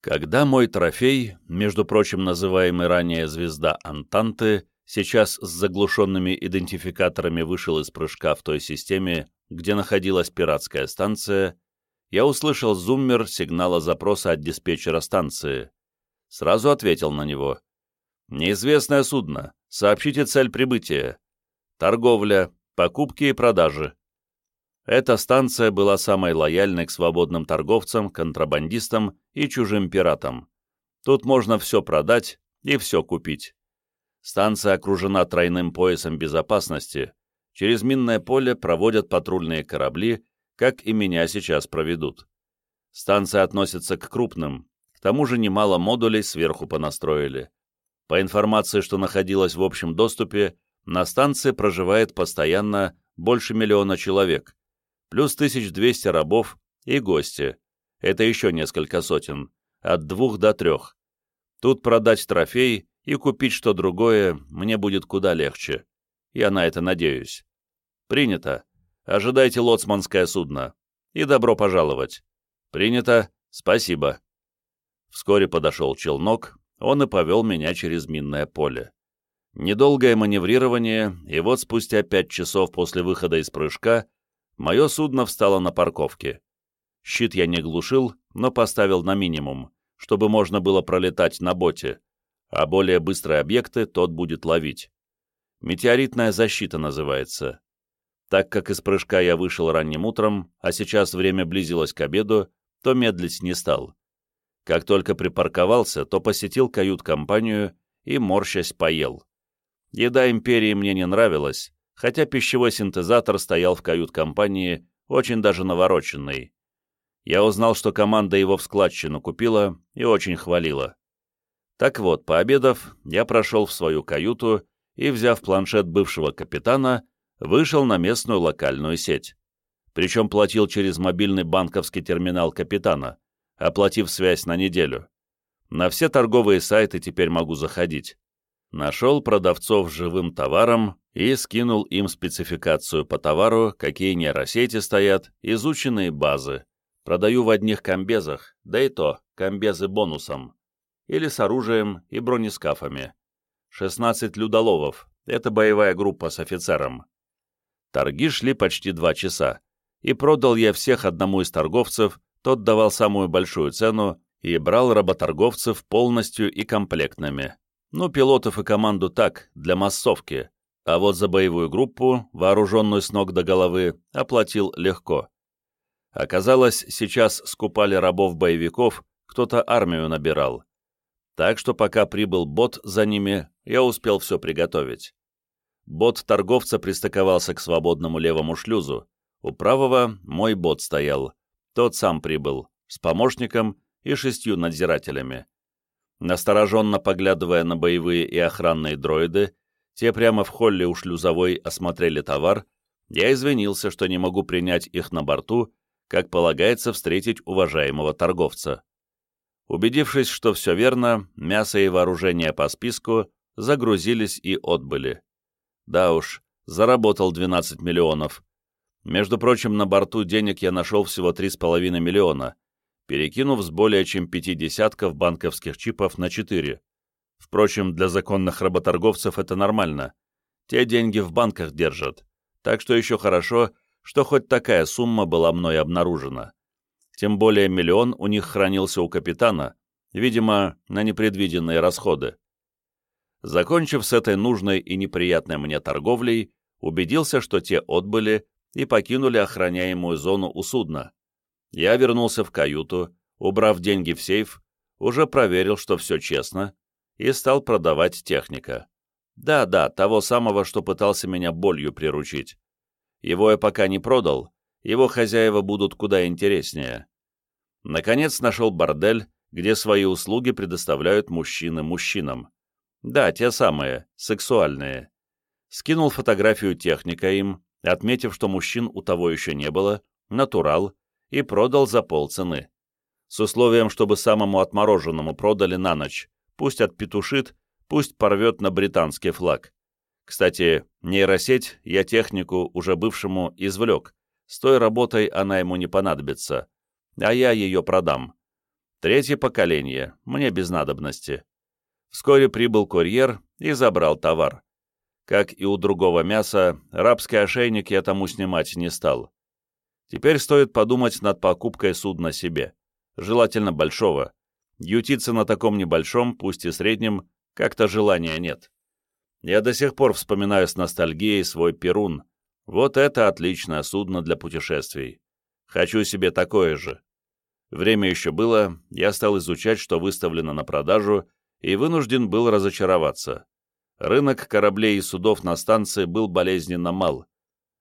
Когда мой трофей, между прочим называемый ранее «Звезда Антанты», сейчас с заглушенными идентификаторами вышел из прыжка в той системе, где находилась пиратская станция, я услышал зуммер сигнала запроса от диспетчера станции. Сразу ответил на него. «Неизвестное судно. Сообщите цель прибытия. Торговля, покупки и продажи». Эта станция была самой лояльной к свободным торговцам, контрабандистам и чужим пиратам. Тут можно все продать и все купить. Станция окружена тройным поясом безопасности. Через минное поле проводят патрульные корабли, как и меня сейчас проведут. Станция относится к крупным, к тому же немало модулей сверху понастроили. По информации, что находилась в общем доступе, на станции проживает постоянно больше миллиона человек, плюс 1200 рабов и гости. Это еще несколько сотен, от двух до трех. Тут продать трофей и купить что другое мне будет куда легче. Я на это надеюсь. Принято. Ожидайте лоцманское судно. И добро пожаловать. Принято. Спасибо. Вскоре подошел челнок, он и повел меня через минное поле. Недолгое маневрирование, и вот спустя пять часов после выхода из прыжка мое судно встало на парковке. Щит я не глушил, но поставил на минимум, чтобы можно было пролетать на боте, а более быстрые объекты тот будет ловить. Метеоритная защита называется. Так как из прыжка я вышел ранним утром, а сейчас время близилось к обеду, то медлить не стал. Как только припарковался, то посетил кают-компанию и, морщась, поел. Еда империи мне не нравилась, хотя пищевой синтезатор стоял в кают-компании очень даже навороченный. Я узнал, что команда его в складчину купила и очень хвалила. Так вот, пообедав, я прошел в свою каюту и, взяв планшет бывшего капитана, вышел на местную локальную сеть. Причем платил через мобильный банковский терминал капитана, оплатив связь на неделю. На все торговые сайты теперь могу заходить. Нашел продавцов живым товаром и скинул им спецификацию по товару, какие нейросети стоят, изученные базы. Продаю в одних комбезах, да и то, комбезы бонусом. Или с оружием и бронескафами. 16 людоловов, это боевая группа с офицером. Торги шли почти два часа, и продал я всех одному из торговцев, тот давал самую большую цену и брал работорговцев полностью и комплектными. Ну, пилотов и команду так, для массовки, а вот за боевую группу, вооруженную с ног до головы, оплатил легко. Оказалось, сейчас скупали рабов-боевиков, кто-то армию набирал. Так что пока прибыл бот за ними, я успел все приготовить. Бот торговца пристыковался к свободному левому шлюзу. У правого мой бот стоял. Тот сам прибыл, с помощником и шестью надзирателями. Настороженно поглядывая на боевые и охранные дроиды, те прямо в холле у шлюзовой осмотрели товар, я извинился, что не могу принять их на борту, как полагается встретить уважаемого торговца. Убедившись, что все верно, мясо и вооружение по списку загрузились и отбыли. Да уж, заработал 12 миллионов. Между прочим, на борту денег я нашел всего 3,5 миллиона, перекинув с более чем пяти десятков банковских чипов на 4. Впрочем, для законных работорговцев это нормально. Те деньги в банках держат. Так что еще хорошо, что хоть такая сумма была мной обнаружена. Тем более миллион у них хранился у капитана, видимо, на непредвиденные расходы. Закончив с этой нужной и неприятной мне торговлей, убедился, что те отбыли и покинули охраняемую зону у судна. Я вернулся в каюту, убрав деньги в сейф, уже проверил, что все честно, и стал продавать техника. Да-да, того самого, что пытался меня болью приручить. Его я пока не продал, его хозяева будут куда интереснее. Наконец нашел бордель, где свои услуги предоставляют мужчины мужчинам. Да, те самые, сексуальные. Скинул фотографию техника им, отметив, что мужчин у того еще не было, натурал, и продал за полцены. С условием, чтобы самому отмороженному продали на ночь, пусть отпетушит, пусть порвет на британский флаг. Кстати, нейросеть я технику, уже бывшему, извлек. С той работой она ему не понадобится. А я ее продам. Третье поколение, мне без надобности. Вскоре прибыл курьер и забрал товар. Как и у другого мяса, рабский ошейник я тому снимать не стал. Теперь стоит подумать над покупкой судна себе, желательно большого. Ютиться на таком небольшом, пусть и среднем, как-то желания нет. Я до сих пор вспоминаю с ностальгией свой Перун. Вот это отличное судно для путешествий. Хочу себе такое же. Время еще было, я стал изучать, что выставлено на продажу, и вынужден был разочароваться. Рынок кораблей и судов на станции был болезненно мал.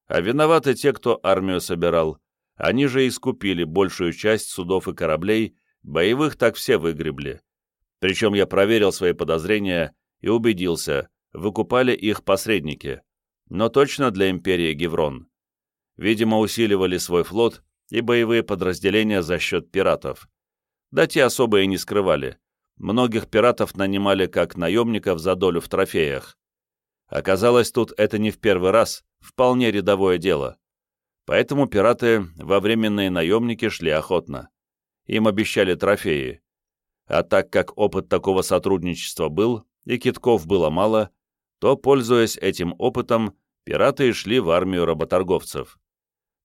А виноваты те, кто армию собирал. Они же искупили большую часть судов и кораблей, боевых так все выгребли. Причем я проверил свои подозрения и убедился, выкупали их посредники. Но точно для империи Геврон. Видимо, усиливали свой флот и боевые подразделения за счет пиратов. Да те особо и не скрывали. Многих пиратов нанимали как наемников за долю в трофеях. Оказалось, тут это не в первый раз, вполне рядовое дело. Поэтому пираты во временные наемники шли охотно. Им обещали трофеи. А так как опыт такого сотрудничества был, и китков было мало, то, пользуясь этим опытом, пираты шли в армию работорговцев.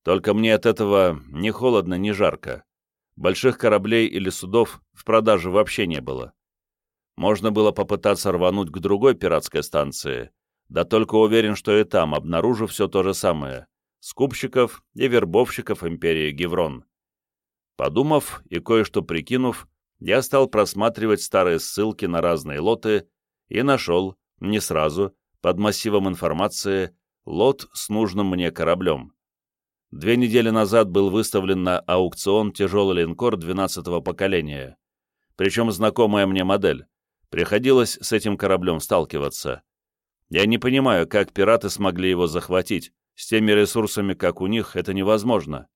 Только мне от этого ни холодно, ни жарко. Больших кораблей или судов в продаже вообще не было. Можно было попытаться рвануть к другой пиратской станции, да только уверен, что и там обнаружу все то же самое — скупщиков и вербовщиков империи Геврон. Подумав и кое-что прикинув, я стал просматривать старые ссылки на разные лоты и нашел, не сразу, под массивом информации, лот с нужным мне кораблем. Две недели назад был выставлен на аукцион тяжелый линкор 12-го поколения. Причем знакомая мне модель. Приходилось с этим кораблем сталкиваться. Я не понимаю, как пираты смогли его захватить. С теми ресурсами, как у них, это невозможно.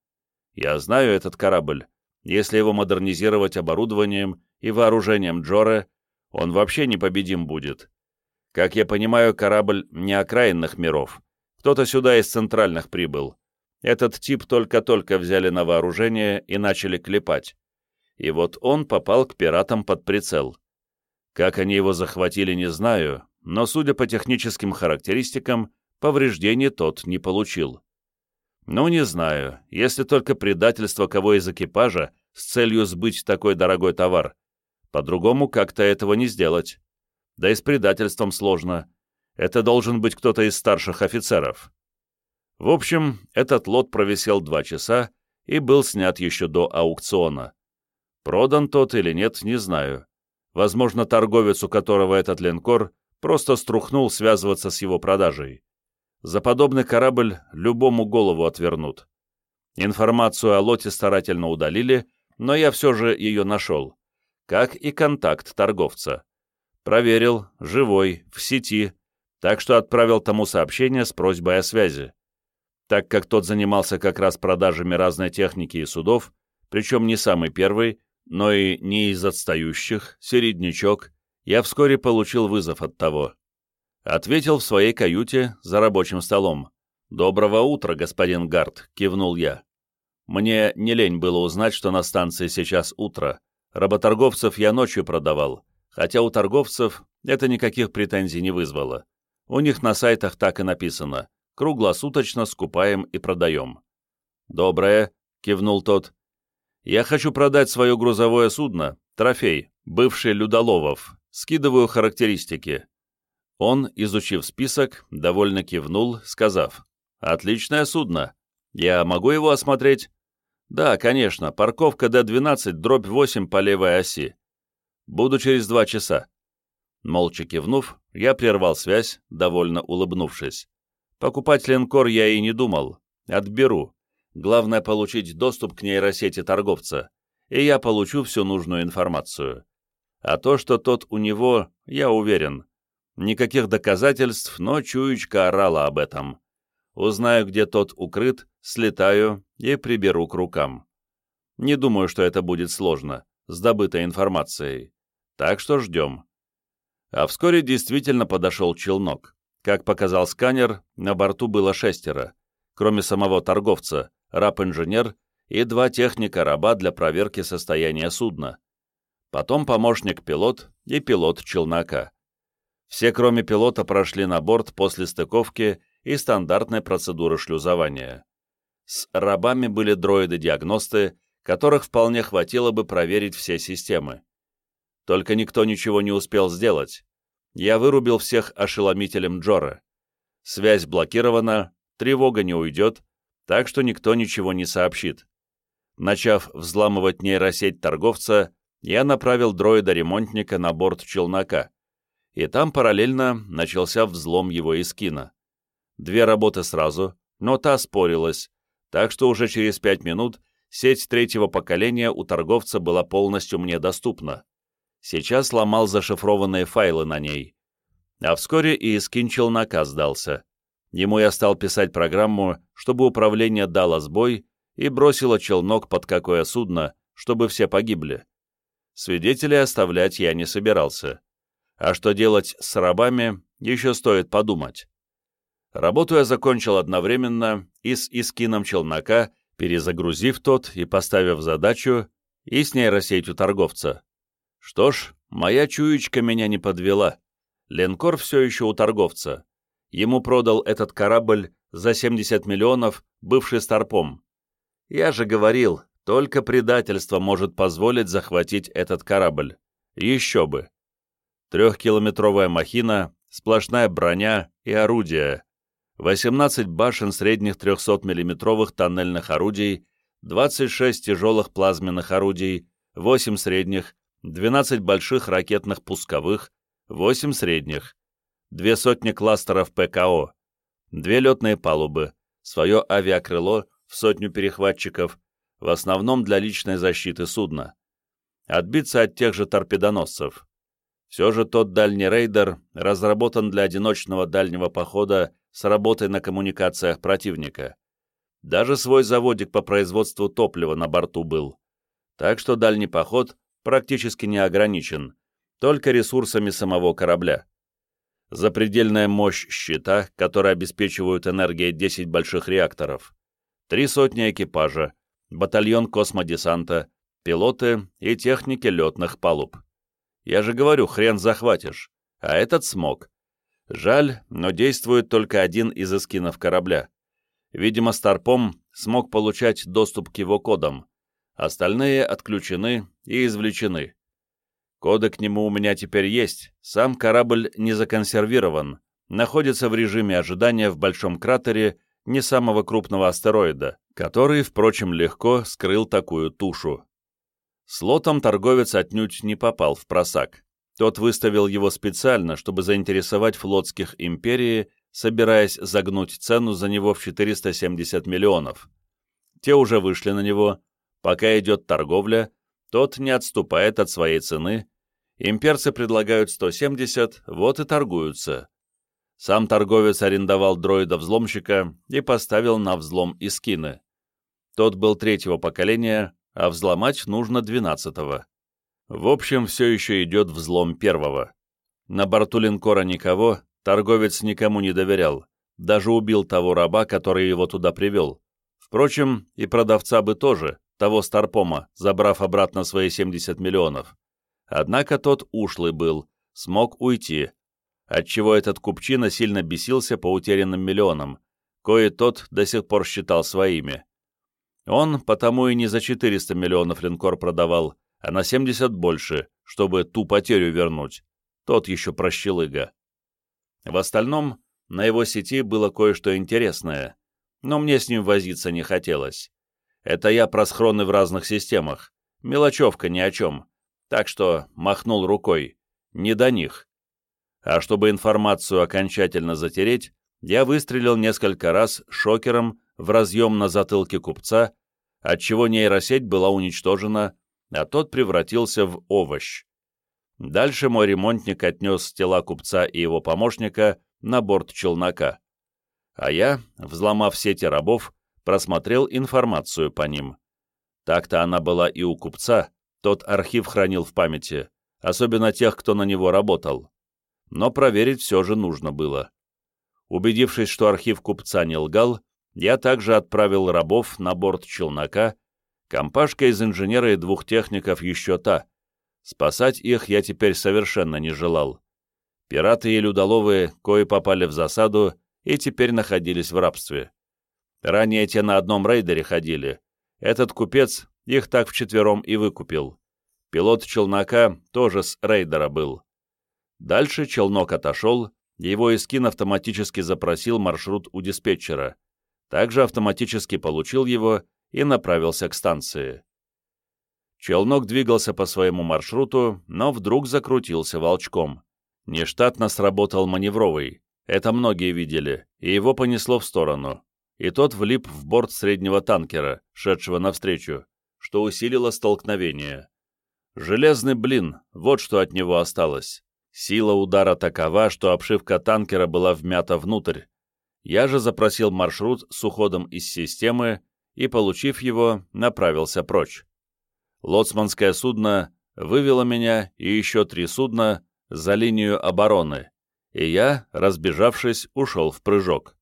Я знаю этот корабль. Если его модернизировать оборудованием и вооружением Джора, он вообще непобедим будет. Как я понимаю, корабль не окраинных миров. Кто-то сюда из центральных прибыл. Этот тип только-только взяли на вооружение и начали клепать. И вот он попал к пиратам под прицел. Как они его захватили, не знаю, но, судя по техническим характеристикам, повреждений тот не получил. Ну, не знаю, если только предательство кого из экипажа с целью сбыть такой дорогой товар. По-другому как-то этого не сделать. Да и с предательством сложно. Это должен быть кто-то из старших офицеров. В общем, этот лот провисел два часа и был снят еще до аукциона. Продан тот или нет, не знаю. Возможно, торговец, у которого этот линкор, просто струхнул связываться с его продажей. За подобный корабль любому голову отвернут. Информацию о лоте старательно удалили, но я все же ее нашел. Как и контакт торговца. Проверил, живой, в сети, так что отправил тому сообщение с просьбой о связи так как тот занимался как раз продажами разной техники и судов, причем не самый первый, но и не из отстающих, середнячок, я вскоре получил вызов от того. Ответил в своей каюте за рабочим столом. «Доброго утра, господин Гард», — кивнул я. Мне не лень было узнать, что на станции сейчас утро. Работорговцев я ночью продавал, хотя у торговцев это никаких претензий не вызвало. У них на сайтах так и написано круглосуточно скупаем и продаем. «Доброе», — кивнул тот. «Я хочу продать свое грузовое судно, трофей, бывший Людоловов. Скидываю характеристики». Он, изучив список, довольно кивнул, сказав, «Отличное судно. Я могу его осмотреть?» «Да, конечно, парковка Д-12, дробь 8 по левой оси. Буду через два часа». Молча кивнув, я прервал связь, довольно улыбнувшись. Покупать линкор я и не думал. Отберу. Главное получить доступ к нейросети торговца, и я получу всю нужную информацию. А то, что тот у него, я уверен. Никаких доказательств, но чуечка орала об этом. Узнаю, где тот укрыт, слетаю и приберу к рукам. Не думаю, что это будет сложно, с добытой информацией. Так что ждем. А вскоре действительно подошел челнок. Как показал сканер, на борту было шестеро, кроме самого торговца, раб-инженер и два техника-раба для проверки состояния судна. Потом помощник-пилот и пилот челнока. Все, кроме пилота, прошли на борт после стыковки и стандартной процедуры шлюзования. С рабами были дроиды-диагносты, которых вполне хватило бы проверить все системы. Только никто ничего не успел сделать. Я вырубил всех ошеломителем Джора. Связь блокирована, тревога не уйдет, так что никто ничего не сообщит. Начав взламывать нейросеть торговца, я направил дроида-ремонтника на борт челнока, и там параллельно начался взлом его эскина. Две работы сразу, но та спорилась, так что уже через пять минут сеть третьего поколения у торговца была полностью мне доступна. Сейчас ломал зашифрованные файлы на ней. А вскоре и эскин челнока сдался. Ему я стал писать программу, чтобы управление дало сбой и бросило челнок под какое судно, чтобы все погибли. Свидетелей оставлять я не собирался. А что делать с рабами, еще стоит подумать. Работу я закончил одновременно и с искином челнока, перезагрузив тот и поставив задачу, и с нейросетью торговца. Что ж, моя чуечка меня не подвела. Ленкор все еще у торговца. Ему продал этот корабль за 70 миллионов бывший старпом. Я же говорил, только предательство может позволить захватить этот корабль. Еще бы. Трехкилометровая махина, сплошная броня и орудия. 18 башен средних 300 миллиметровых тоннельных орудий, 26 тяжелых плазменных орудий, 8 средних, 12 больших ракетных пусковых, 8 средних, две сотни кластеров ПКО, две летные палубы, свое авиакрыло в сотню перехватчиков, в основном для личной защиты судна. Отбиться от тех же торпедоносцев. Все же тот дальний рейдер разработан для одиночного дальнего похода с работой на коммуникациях противника. Даже свой заводик по производству топлива на борту был. Так что дальний поход практически не ограничен, только ресурсами самого корабля. Запредельная мощь щита, который обеспечивают энергией 10 больших реакторов. Три сотни экипажа, батальон космодесанта, пилоты и техники летных палуб. Я же говорю, хрен захватишь. А этот смог. Жаль, но действует только один из эскинов корабля. Видимо, Старпом смог получать доступ к его кодам. Остальные отключены и извлечены. Коды к нему у меня теперь есть, сам корабль не законсервирован, находится в режиме ожидания в большом кратере не самого крупного астероида, который, впрочем, легко скрыл такую тушу. С лотом торговец отнюдь не попал в просак. Тот выставил его специально, чтобы заинтересовать флотских империи, собираясь загнуть цену за него в 470 миллионов. Те уже вышли на него. Пока идет торговля, тот не отступает от своей цены. Имперцы предлагают 170, вот и торгуются. Сам торговец арендовал дроида-взломщика и поставил на взлом Искины. Тот был третьего поколения, а взломать нужно двенадцатого. В общем, все еще идет взлом первого. На борту линкора никого, торговец никому не доверял, даже убил того раба, который его туда привел. Впрочем, и продавца бы тоже, того Старпома, забрав обратно свои 70 миллионов. Однако тот ушлый был, смог уйти, отчего этот купчина сильно бесился по утерянным миллионам, кое тот до сих пор считал своими. Он потому и не за 400 миллионов линкор продавал, а на 70 больше, чтобы ту потерю вернуть. Тот еще прощелыга. В остальном, на его сети было кое-что интересное, но мне с ним возиться не хотелось. Это я про схроны в разных системах. Мелочевка ни о чем. Так что махнул рукой. Не до них. А чтобы информацию окончательно затереть, я выстрелил несколько раз шокером в разъем на затылке купца, отчего нейросеть была уничтожена, а тот превратился в овощ. Дальше мой ремонтник отнес тела купца и его помощника на борт челнока. А я, взломав сети рабов, просмотрел информацию по ним. Так-то она была и у купца, тот архив хранил в памяти, особенно тех, кто на него работал. Но проверить все же нужно было. Убедившись, что архив купца не лгал, я также отправил рабов на борт челнока, компашка из инженера и двух техников еще та. Спасать их я теперь совершенно не желал. Пираты и людоловые кое попали в засаду и теперь находились в рабстве. Ранее те на одном рейдере ходили. Этот купец их так вчетвером и выкупил. Пилот челнока тоже с рейдера был. Дальше челнок отошел, его Искин автоматически запросил маршрут у диспетчера. Также автоматически получил его и направился к станции. Челнок двигался по своему маршруту, но вдруг закрутился волчком. Нештатно сработал маневровый. Это многие видели, и его понесло в сторону. И тот влип в борт среднего танкера, шедшего навстречу, что усилило столкновение. Железный блин, вот что от него осталось. Сила удара такова, что обшивка танкера была вмята внутрь. Я же запросил маршрут с уходом из системы и, получив его, направился прочь. Лоцманское судно вывело меня и еще три судна за линию обороны, и я, разбежавшись, ушел в прыжок.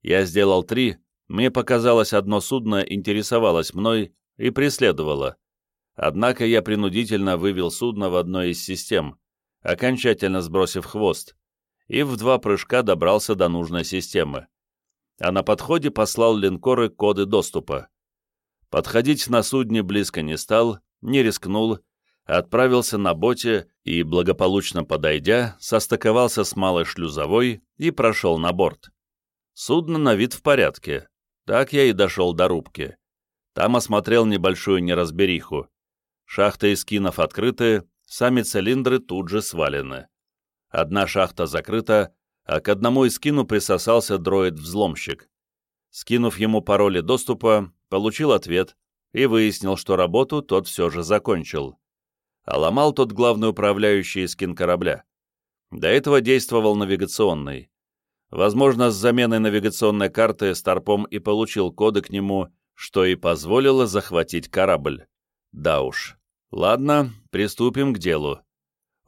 Я сделал три, мне показалось, одно судно интересовалось мной и преследовало. Однако я принудительно вывел судно в одной из систем, окончательно сбросив хвост, и в два прыжка добрался до нужной системы. А на подходе послал линкоры коды доступа. Подходить на судне близко не стал, не рискнул, отправился на боте и, благополучно подойдя, состыковался с малой шлюзовой и прошел на борт. Судно на вид в порядке. Так я и дошел до рубки. Там осмотрел небольшую неразбериху. Шахты из кинов открыты, сами цилиндры тут же свалены. Одна шахта закрыта, а к одному из скину присосался дроид-взломщик. Скинув ему пароли доступа, получил ответ и выяснил, что работу тот все же закончил. А ломал тот главный управляющий скин корабля. До этого действовал навигационный. Возможно, с заменой навигационной карты Старпом и получил коды к нему, что и позволило захватить корабль. Да уж. Ладно, приступим к делу.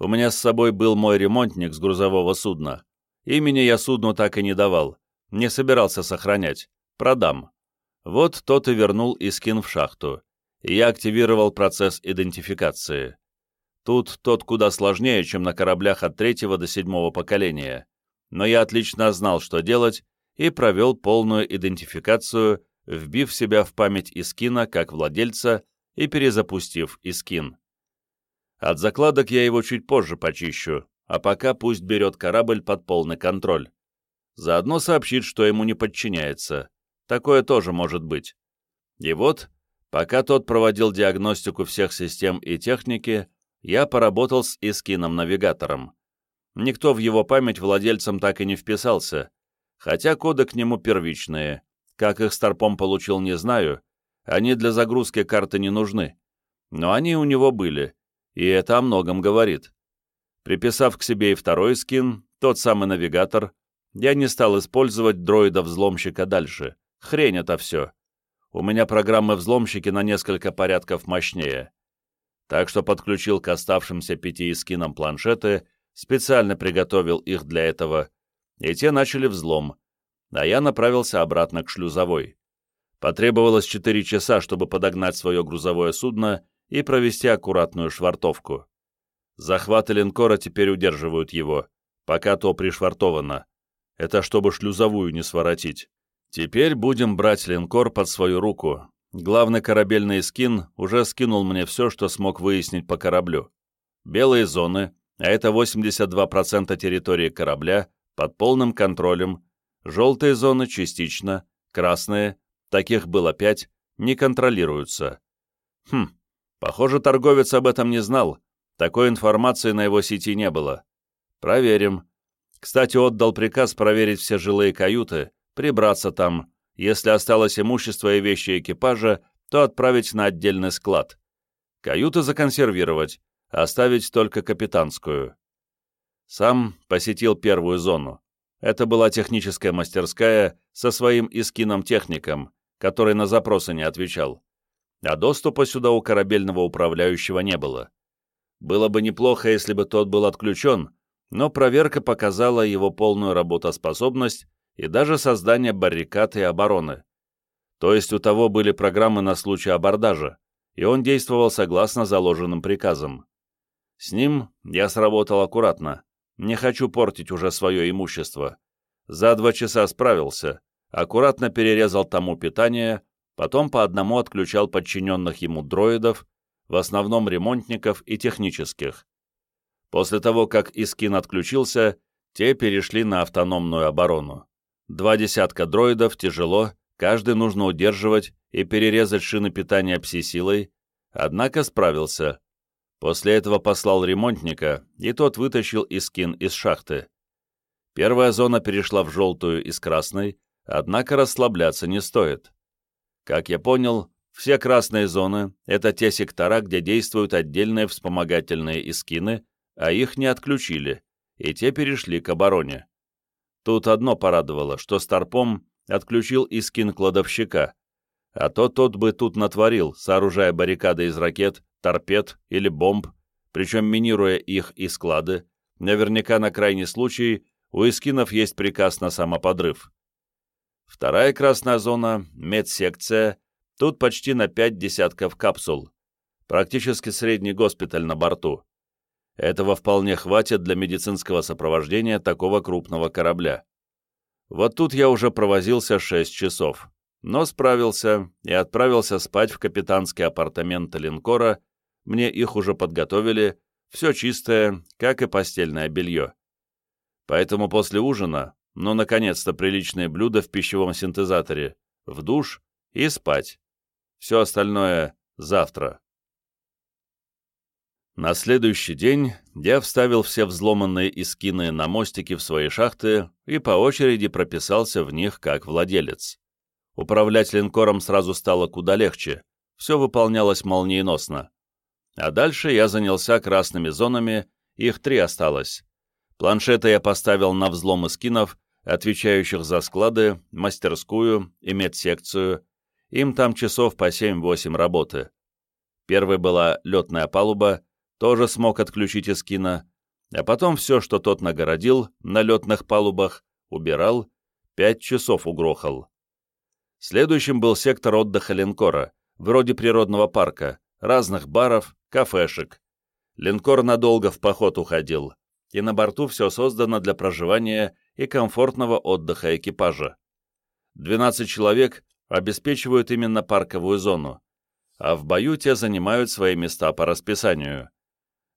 У меня с собой был мой ремонтник с грузового судна. Имени я судну так и не давал. Не собирался сохранять. Продам. Вот тот и вернул Искин в шахту, и я активировал процесс идентификации. Тут тот куда сложнее, чем на кораблях от третьего до седьмого поколения, но я отлично знал, что делать, и провел полную идентификацию, вбив себя в память Искина как владельца и перезапустив Искин. От закладок я его чуть позже почищу, а пока пусть берет корабль под полный контроль. Заодно сообщит, что ему не подчиняется. Такое тоже может быть. И вот, пока тот проводил диагностику всех систем и техники, я поработал с Искином-навигатором. Никто в его память владельцам так и не вписался, хотя коды к нему первичные. Как их Старпом получил, не знаю. Они для загрузки карты не нужны. Но они у него были, и это о многом говорит. Приписав к себе и второй скин, тот самый навигатор, я не стал использовать дроида-взломщика дальше. Хрень это все. У меня программы-взломщики на несколько порядков мощнее. Так что подключил к оставшимся пяти эскинам планшеты, специально приготовил их для этого, и те начали взлом, а я направился обратно к шлюзовой. Потребовалось четыре часа, чтобы подогнать свое грузовое судно и провести аккуратную швартовку. Захваты линкора теперь удерживают его, пока то пришвартовано. Это чтобы шлюзовую не своротить. Теперь будем брать линкор под свою руку. Главный корабельный скин уже скинул мне все, что смог выяснить по кораблю. Белые зоны, а это 82% территории корабля, под полным контролем. Желтые зоны частично, красные, таких было пять, не контролируются. Хм, похоже, торговец об этом не знал. Такой информации на его сети не было. Проверим. Кстати, отдал приказ проверить все жилые каюты, прибраться там, если осталось имущество и вещи экипажа, то отправить на отдельный склад. Каюты законсервировать, оставить только капитанскую. Сам посетил первую зону. Это была техническая мастерская со своим искином-техником, который на запросы не отвечал. А доступа сюда у корабельного управляющего не было. Было бы неплохо, если бы тот был отключен, но проверка показала его полную работоспособность и даже создание баррикад и обороны. То есть у того были программы на случай абордажа, и он действовал согласно заложенным приказам. С ним я сработал аккуратно. Не хочу портить уже свое имущество. За два часа справился, аккуратно перерезал тому питание, потом по одному отключал подчиненных ему дроидов, в основном ремонтников и технических. После того, как Искин отключился, те перешли на автономную оборону. Два десятка дроидов тяжело, каждый нужно удерживать и перерезать шины питания пси-силой, однако справился. После этого послал ремонтника, и тот вытащил Искин из шахты. Первая зона перешла в желтую из красной, однако расслабляться не стоит. Как я понял, все красные зоны — это те сектора, где действуют отдельные вспомогательные искины, а их не отключили, и те перешли к обороне. Тут одно порадовало, что Старпом отключил искин кладовщика, а то тот бы тут натворил, сооружая баррикады из ракет, торпед или бомб, причем минируя их и склады, наверняка на крайний случай у эскинов есть приказ на самоподрыв. Вторая красная зона — медсекция, тут почти на пять десятков капсул, практически средний госпиталь на борту. Этого вполне хватит для медицинского сопровождения такого крупного корабля. Вот тут я уже провозился 6 часов, но справился и отправился спать в капитанские апартаменты линкора, мне их уже подготовили, все чистое, как и постельное белье. Поэтому после ужина, ну, наконец-то приличные блюда в пищевом синтезаторе, в душ и спать. Все остальное завтра. На следующий день я вставил все взломанные искины на мостики в свои шахты и по очереди прописался в них как владелец. Управлять линкором сразу стало куда легче, все выполнялось молниеносно. А дальше я занялся красными зонами, их три осталось. Планшеты я поставил на взлом эскинов, отвечающих за склады, мастерскую и медсекцию. Им там часов по 7-8 работы. Первой была летная палуба, тоже смог отключить эскина, а потом все, что тот нагородил на летных палубах, убирал, пять часов угрохал. Следующим был сектор отдыха линкора, вроде природного парка, разных баров, кафешек. Линкор надолго в поход уходил, и на борту все создано для проживания и комфортного отдыха экипажа. 12 человек обеспечивают именно парковую зону, а в бою те занимают свои места по расписанию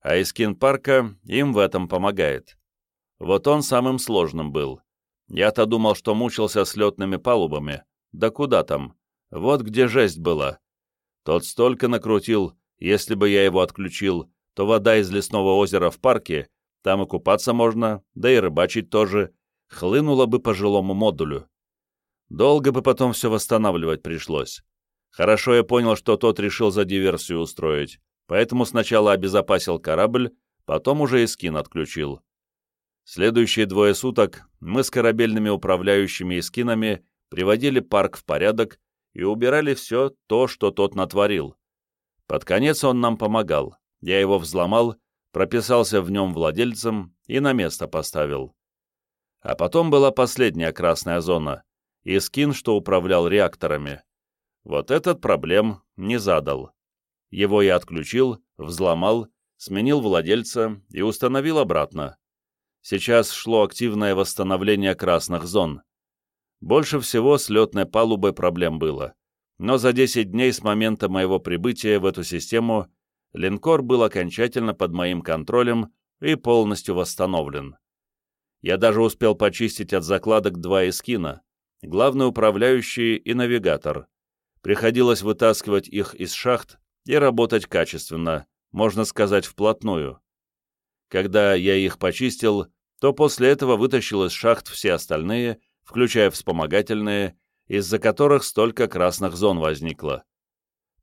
а Искин парка им в этом помогает. Вот он самым сложным был. Я-то думал, что мучился с летными палубами. Да куда там? Вот где жесть была. Тот столько накрутил, если бы я его отключил, то вода из лесного озера в парке, там и купаться можно, да и рыбачить тоже, хлынула бы по жилому модулю. Долго бы потом все восстанавливать пришлось. Хорошо я понял, что тот решил за диверсию устроить поэтому сначала обезопасил корабль, потом уже и скин отключил. Следующие двое суток мы с корабельными управляющими и скинами приводили парк в порядок и убирали все то, что тот натворил. Под конец он нам помогал. Я его взломал, прописался в нем владельцем и на место поставил. А потом была последняя красная зона, и скин, что управлял реакторами. Вот этот проблем не задал. Его я отключил, взломал, сменил владельца и установил обратно. Сейчас шло активное восстановление красных зон. Больше всего с летной палубой проблем было. Но за 10 дней с момента моего прибытия в эту систему линкор был окончательно под моим контролем и полностью восстановлен. Я даже успел почистить от закладок два эскина, главный управляющий и навигатор. Приходилось вытаскивать их из шахт и работать качественно, можно сказать, вплотную. Когда я их почистил, то после этого вытащил из шахт все остальные, включая вспомогательные, из-за которых столько красных зон возникло.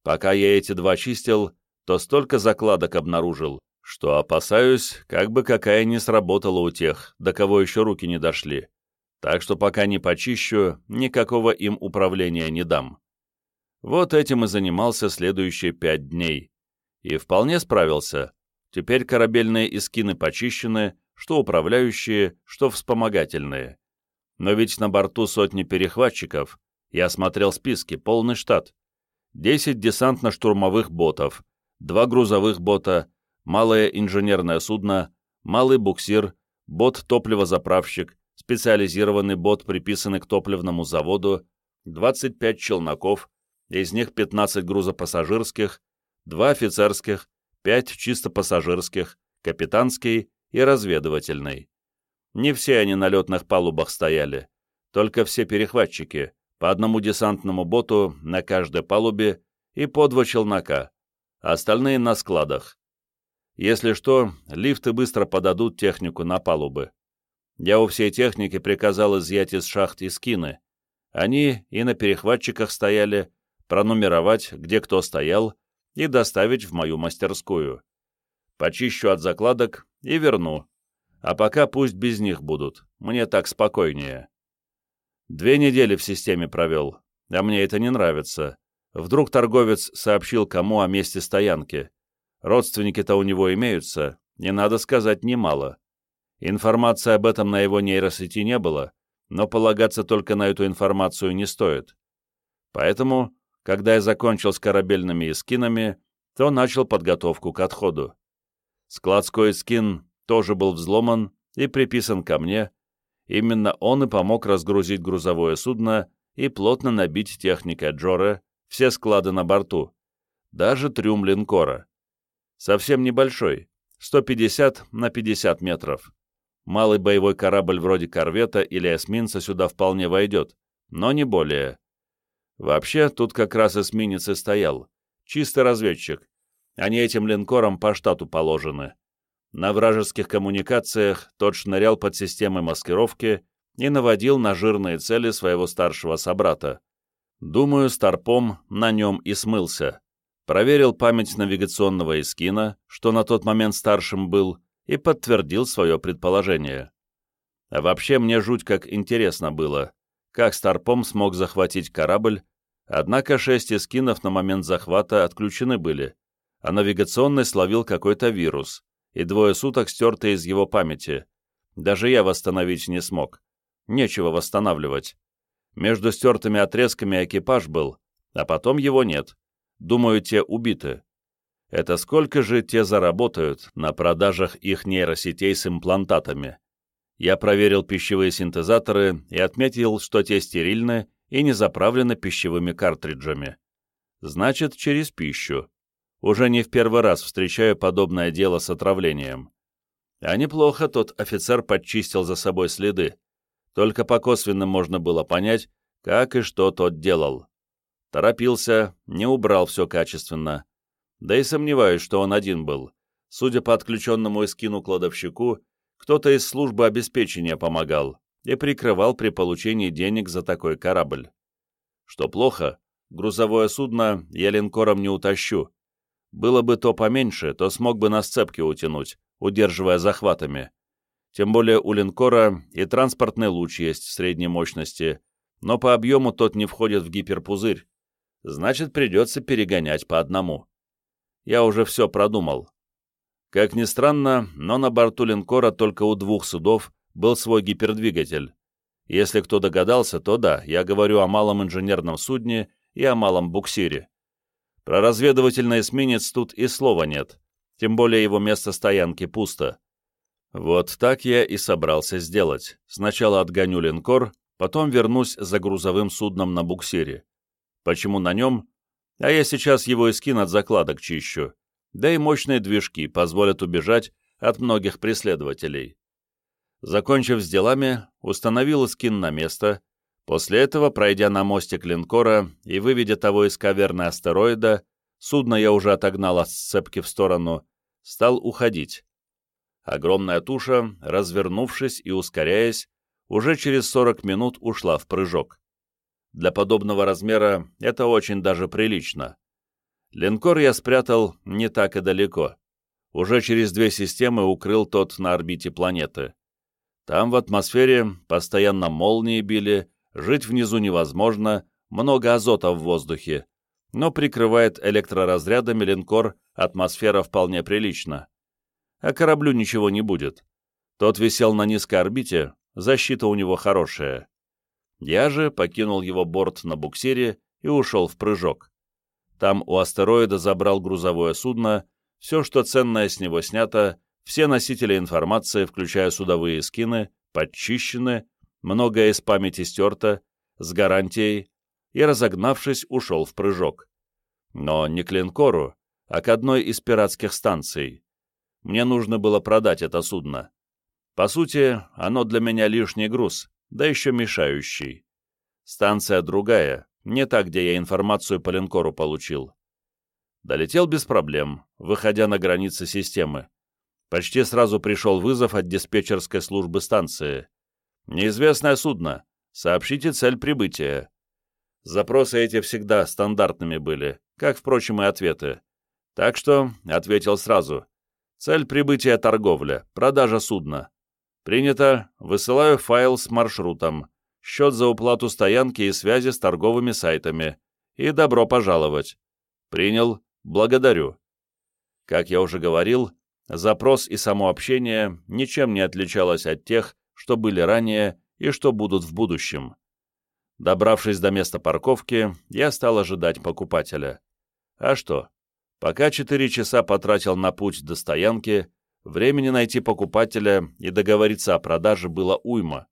Пока я эти два чистил, то столько закладок обнаружил, что опасаюсь, как бы какая не сработала у тех, до кого еще руки не дошли. Так что пока не почищу, никакого им управления не дам. Вот этим и занимался следующие пять дней. И вполне справился. Теперь корабельные эскины почищены, что управляющие, что вспомогательные. Но ведь на борту сотни перехватчиков. Я смотрел списки, полный штат. 10 десантно-штурмовых ботов, два грузовых бота, малое инженерное судно, малый буксир, бот-топливозаправщик, специализированный бот, приписанный к топливному заводу, 25 челноков, из них 15 грузопассажирских, 2 офицерских, 5 чисто пассажирских, капитанский и разведывательный. Не все они на летных палубах стояли, только все перехватчики, по одному десантному боту на каждой палубе и по два челнока, остальные на складах. Если что, лифты быстро подадут технику на палубы. Я у всей техники приказал изъять из шахт и скины. Они и на перехватчиках стояли, пронумеровать, где кто стоял, и доставить в мою мастерскую. Почищу от закладок и верну. А пока пусть без них будут, мне так спокойнее. Две недели в системе провел, а мне это не нравится. Вдруг торговец сообщил кому о месте стоянки. Родственники-то у него имеются, не надо сказать, немало. Информации об этом на его нейросети не было, но полагаться только на эту информацию не стоит. Поэтому, когда я закончил с корабельными эскинами, то начал подготовку к отходу. Складской эскин тоже был взломан и приписан ко мне, именно он и помог разгрузить грузовое судно и плотно набить техникой Джора все склады на борту, даже трюм линкора совсем небольшой, 150 на 50 метров. Малый боевой корабль вроде корвета или эсминца сюда вполне войдет, но не более. Вообще, тут как раз эсминец и стоял. Чистый разведчик. Они этим линкором по штату положены. На вражеских коммуникациях тот шнырял под системой маскировки и наводил на жирные цели своего старшего собрата. Думаю, Старпом на нем и смылся проверил память навигационного эскина, что на тот момент старшим был, и подтвердил свое предположение. А вообще мне жуть как интересно было, как Старпом смог захватить корабль, однако шесть эскинов на момент захвата отключены были, а навигационный словил какой-то вирус, и двое суток стерты из его памяти. Даже я восстановить не смог. Нечего восстанавливать. Между стертыми отрезками экипаж был, а потом его нет. Думаю, те убиты. Это сколько же те заработают на продажах их нейросетей с имплантатами? Я проверил пищевые синтезаторы и отметил, что те стерильны и не заправлены пищевыми картриджами. Значит, через пищу. Уже не в первый раз встречаю подобное дело с отравлением. А неплохо тот офицер подчистил за собой следы. Только по косвенным можно было понять, как и что тот делал. Торопился, не убрал все качественно. Да и сомневаюсь, что он один был. Судя по отключенному эскину кладовщику, кто-то из службы обеспечения помогал и прикрывал при получении денег за такой корабль. Что плохо, грузовое судно я линкором не утащу. Было бы то поменьше, то смог бы на сцепке утянуть, удерживая захватами. Тем более у линкора и транспортный луч есть средней мощности, но по объему тот не входит в гиперпузырь, значит, придется перегонять по одному. Я уже все продумал. Как ни странно, но на борту линкора только у двух судов был свой гипердвигатель. Если кто догадался, то да, я говорю о малом инженерном судне и о малом буксире. Про разведывательный эсминец тут и слова нет, тем более его место стоянки пусто. Вот так я и собрался сделать. Сначала отгоню линкор, потом вернусь за грузовым судном на буксире. Почему на нем? А я сейчас его эскин от закладок чищу. Да и мощные движки позволят убежать от многих преследователей. Закончив с делами, установил эскин на место, после этого, пройдя на мостик линкора и выведя того из каверны астероида, судно я уже отогнал от сцепки в сторону, стал уходить. Огромная туша, развернувшись и ускоряясь, уже через 40 минут ушла в прыжок. Для подобного размера это очень даже прилично. Линкор я спрятал не так и далеко. Уже через две системы укрыл тот на орбите планеты. Там в атмосфере постоянно молнии били, жить внизу невозможно, много азота в воздухе, но прикрывает электроразрядами линкор атмосфера вполне прилично. А кораблю ничего не будет. Тот висел на низкой орбите, защита у него хорошая. Я же покинул его борт на буксире и ушел в прыжок. Там у астероида забрал грузовое судно, все, что ценное с него снято, все носители информации, включая судовые скины, подчищены, многое из памяти стерто, с гарантией, и, разогнавшись, ушел в прыжок. Но не к линкору, а к одной из пиратских станций. Мне нужно было продать это судно. По сути, оно для меня лишний груз, да еще мешающий. Станция другая, не та, где я информацию по линкору получил. Долетел без проблем, выходя на границы системы. Почти сразу пришел вызов от диспетчерской службы станции. «Неизвестное судно. Сообщите цель прибытия». Запросы эти всегда стандартными были, как, впрочем, и ответы. Так что ответил сразу. Цель прибытия — торговля, продажа судна. Принято. Высылаю файл с маршрутом, счет за уплату стоянки и связи с торговыми сайтами. И добро пожаловать. Принял. Благодарю. Как я уже говорил, запрос и само общение ничем не отличалось от тех, что были ранее и что будут в будущем. Добравшись до места парковки, я стал ожидать покупателя. А что? Пока четыре часа потратил на путь до стоянки, Времени найти покупателя и договориться о продаже было уйма.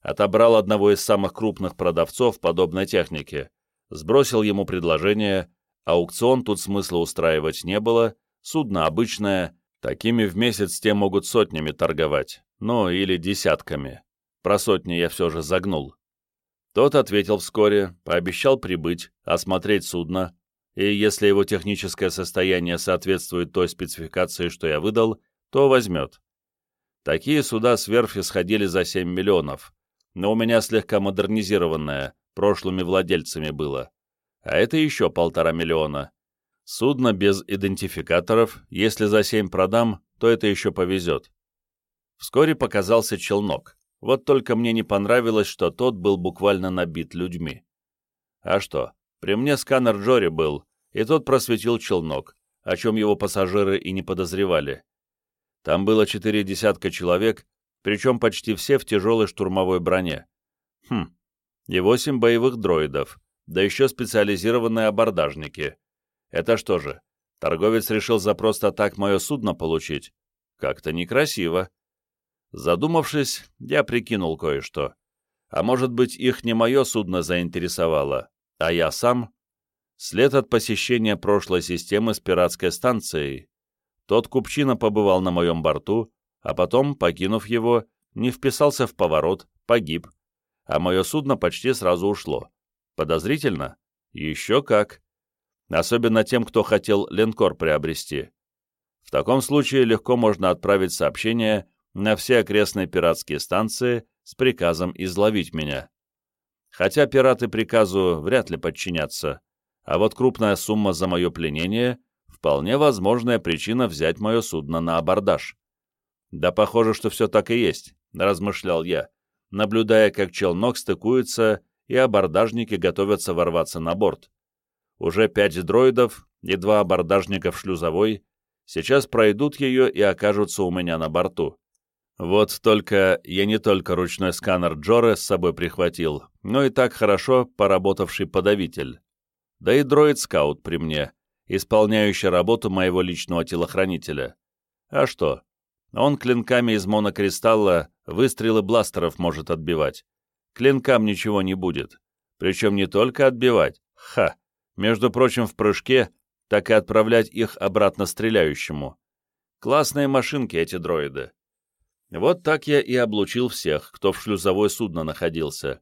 Отобрал одного из самых крупных продавцов подобной техники, сбросил ему предложение, аукцион тут смысла устраивать не было, судно обычное, такими в месяц те могут сотнями торговать, ну или десятками. Про сотни я все же загнул. Тот ответил вскоре, пообещал прибыть, осмотреть судно, и если его техническое состояние соответствует той спецификации, что я выдал, то возьмет. Такие суда с верфи сходили за 7 миллионов, но у меня слегка модернизированное, прошлыми владельцами было. А это еще полтора миллиона. Судно без идентификаторов, если за 7 продам, то это еще повезет. Вскоре показался челнок. Вот только мне не понравилось, что тот был буквально набит людьми. А что, при мне сканер Джори был, и тот просветил челнок, о чем его пассажиры и не подозревали. Там было четыре десятка человек, причем почти все в тяжелой штурмовой броне. Хм, и восемь боевых дроидов, да еще специализированные абордажники. Это что же, торговец решил за просто так мое судно получить? Как-то некрасиво. Задумавшись, я прикинул кое-что. А может быть, их не мое судно заинтересовало, а я сам? След от посещения прошлой системы с пиратской станцией. Тот купчина побывал на моем борту, а потом, покинув его, не вписался в поворот, погиб, а мое судно почти сразу ушло. Подозрительно? Еще как. Особенно тем, кто хотел линкор приобрести. В таком случае легко можно отправить сообщение на все окрестные пиратские станции с приказом изловить меня. Хотя пираты приказу вряд ли подчинятся, а вот крупная сумма за мое пленение вполне возможная причина взять мое судно на абордаж. Да похоже, что все так и есть, размышлял я, наблюдая, как челнок стыкуется и абордажники готовятся ворваться на борт. Уже пять дроидов и два абордажника в шлюзовой сейчас пройдут ее и окажутся у меня на борту. Вот только я не только ручной сканер Джоры с собой прихватил, но и так хорошо поработавший подавитель. Да и дроид-скаут при мне, исполняющий работу моего личного телохранителя. А что? Он клинками из монокристалла выстрелы бластеров может отбивать. Клинкам ничего не будет. Причем не только отбивать. Ха! Между прочим, в прыжке, так и отправлять их обратно стреляющему. Классные машинки эти дроиды. Вот так я и облучил всех, кто в шлюзовой судно находился.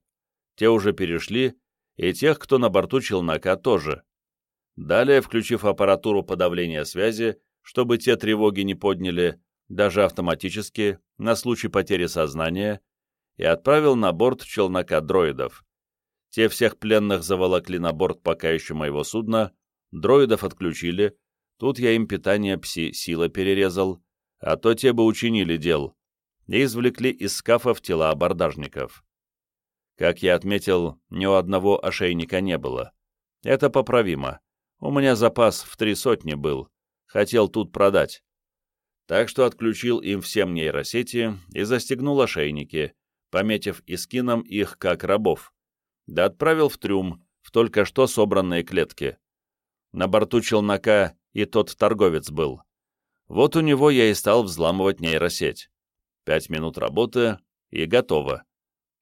Те уже перешли, и тех, кто на борту челнока, тоже. Далее, включив аппаратуру подавления связи, чтобы те тревоги не подняли, даже автоматически, на случай потери сознания, и отправил на борт челнока дроидов. Те всех пленных заволокли на борт пока еще моего судна, дроидов отключили, тут я им питание пси-сила перерезал, а то те бы учинили дел, и извлекли из скафов тела абордажников. Как я отметил, ни у одного ошейника не было. Это поправимо. У меня запас в три сотни был. Хотел тут продать. Так что отключил им всем нейросети и застегнул ошейники, пометив и скином их как рабов. Да отправил в трюм, в только что собранные клетки. На борту челнока и тот торговец был. Вот у него я и стал взламывать нейросеть. Пять минут работы, и готово.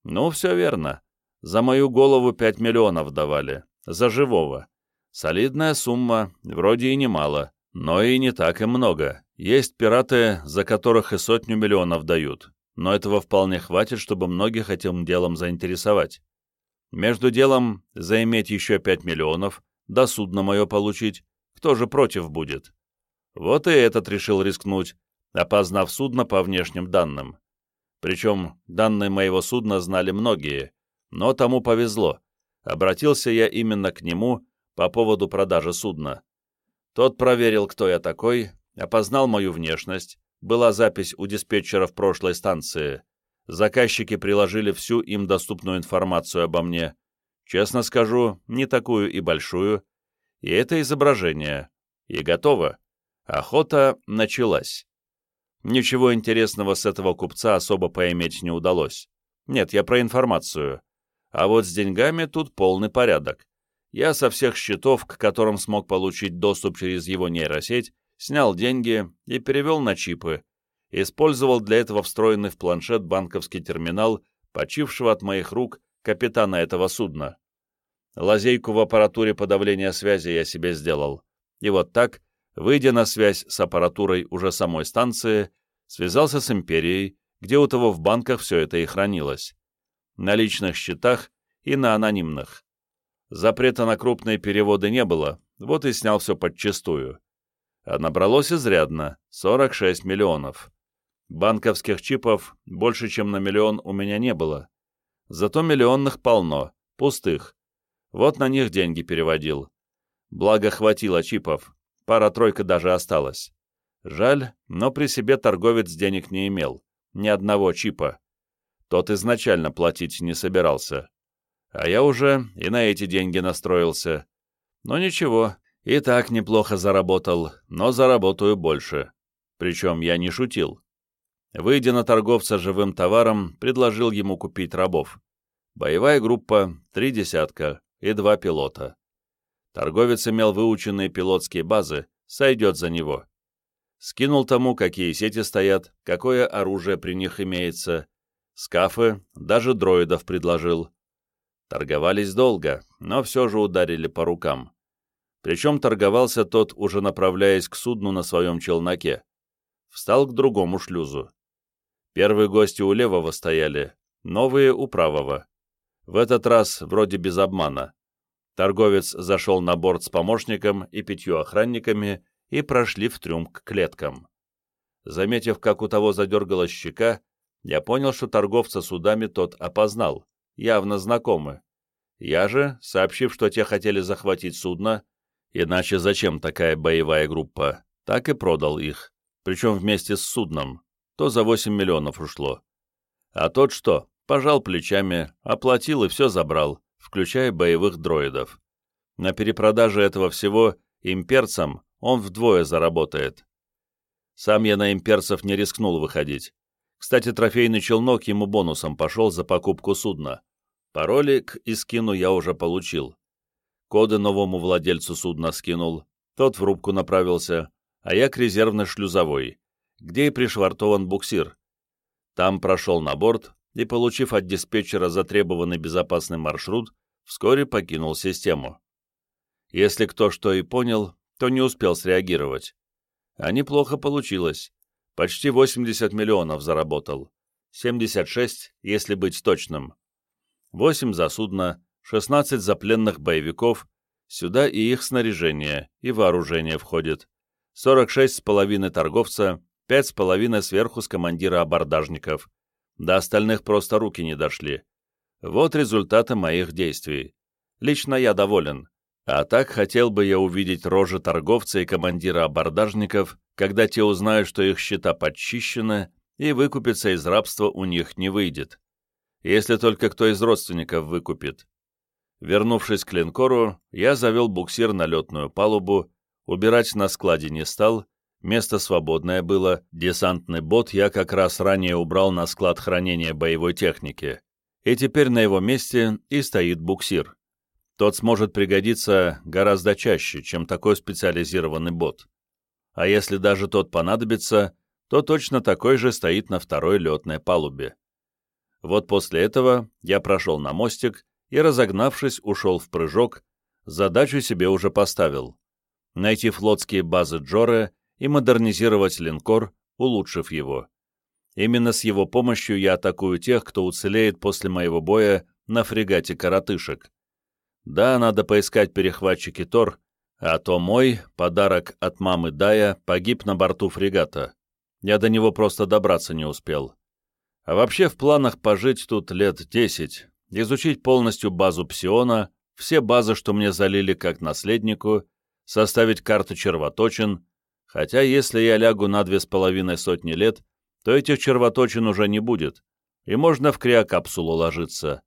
Ну, все верно. За мою голову пять миллионов давали. За живого. Солидная сумма, вроде и немало, но и не так и много. Есть пираты, за которых и сотню миллионов дают, но этого вполне хватит, чтобы многих этим делом заинтересовать. Между делом заиметь еще пять миллионов, да судно мое получить, кто же против будет? Вот и этот решил рискнуть, опознав судно по внешним данным. Причем данные моего судна знали многие, но тому повезло. Обратился я именно к нему по поводу продажи судна. Тот проверил, кто я такой, опознал мою внешность, была запись у диспетчера в прошлой станции. Заказчики приложили всю им доступную информацию обо мне. Честно скажу, не такую и большую. И это изображение. И готово. Охота началась. Ничего интересного с этого купца особо поиметь не удалось. Нет, я про информацию. А вот с деньгами тут полный порядок. Я со всех счетов, к которым смог получить доступ через его нейросеть, снял деньги и перевел на чипы. Использовал для этого встроенный в планшет банковский терминал, почившего от моих рук капитана этого судна. Лазейку в аппаратуре подавления связи я себе сделал. И вот так выйдя на связь с аппаратурой уже самой станции, связался с империей, где у того в банках все это и хранилось. На личных счетах и на анонимных. Запрета на крупные переводы не было, вот и снял все подчистую. А набралось изрядно — 46 миллионов. Банковских чипов больше, чем на миллион у меня не было. Зато миллионных полно, пустых. Вот на них деньги переводил. Благо хватило чипов, Пара-тройка даже осталась. Жаль, но при себе торговец денег не имел, ни одного чипа. Тот изначально платить не собирался. А я уже и на эти деньги настроился. Но ничего, и так неплохо заработал, но заработаю больше. Причем я не шутил. Выйдя на торговца живым товаром, предложил ему купить рабов. Боевая группа, три десятка и два пилота. Торговец имел выученные пилотские базы, сойдет за него. Скинул тому, какие сети стоят, какое оружие при них имеется, скафы, даже дроидов предложил. Торговались долго, но все же ударили по рукам. Причем торговался тот, уже направляясь к судну на своем челноке. Встал к другому шлюзу. Первые гости у левого стояли, новые у правого. В этот раз вроде без обмана. Торговец зашел на борт с помощником и пятью охранниками и прошли в трюм к клеткам. Заметив, как у того задергалась щека, я понял, что торговца судами тот опознал, явно знакомы. Я же, сообщив, что те хотели захватить судно, иначе зачем такая боевая группа, так и продал их, причем вместе с судном, то за 8 миллионов ушло. А тот что, пожал плечами, оплатил и все забрал, включая боевых дроидов. На перепродаже этого всего имперцам он вдвое заработает. Сам я на имперцев не рискнул выходить. Кстати, трофейный челнок ему бонусом пошел за покупку судна. Пароли к Искину я уже получил. Коды новому владельцу судна скинул, тот в рубку направился, а я к резервной шлюзовой, где и пришвартован буксир. Там прошел на борт и, получив от диспетчера затребованный безопасный маршрут, вскоре покинул систему. Если кто что и понял, то не успел среагировать. А неплохо получилось. Почти 80 миллионов заработал. 76, если быть точным. 8 за судно, 16 за пленных боевиков, сюда и их снаряжение, и вооружение входит. 46 с половиной торговца, 5 с половиной сверху с командира абордажников. До остальных просто руки не дошли. Вот результаты моих действий. Лично я доволен. А так хотел бы я увидеть рожи торговца и командира абордажников, когда те узнают, что их счета подчищены, и выкупиться из рабства у них не выйдет. Если только кто из родственников выкупит. Вернувшись к линкору, я завел буксир на летную палубу, убирать на складе не стал, место свободное было, десантный бот я как раз ранее убрал на склад хранения боевой техники и теперь на его месте и стоит буксир. тот сможет пригодиться гораздо чаще, чем такой специализированный бот. А если даже тот понадобится, то точно такой же стоит на второй летной палубе. Вот после этого я прошел на мостик и, разогнавшись, ушел в прыжок, задачу себе уже поставил — найти флотские базы Джоре и модернизировать линкор, улучшив его. Именно с его помощью я атакую тех, кто уцелеет после моего боя на фрегате «Коротышек». Да, надо поискать перехватчики Тор, а то мой, подарок от мамы Дая, погиб на борту фрегата. Я до него просто добраться не успел. А вообще в планах пожить тут лет десять, изучить полностью базу Псиона, все базы, что мне залили как наследнику, составить карту червоточин, хотя если я лягу на две с половиной сотни лет, то этих червоточин уже не будет, и можно в криокапсулу ложиться.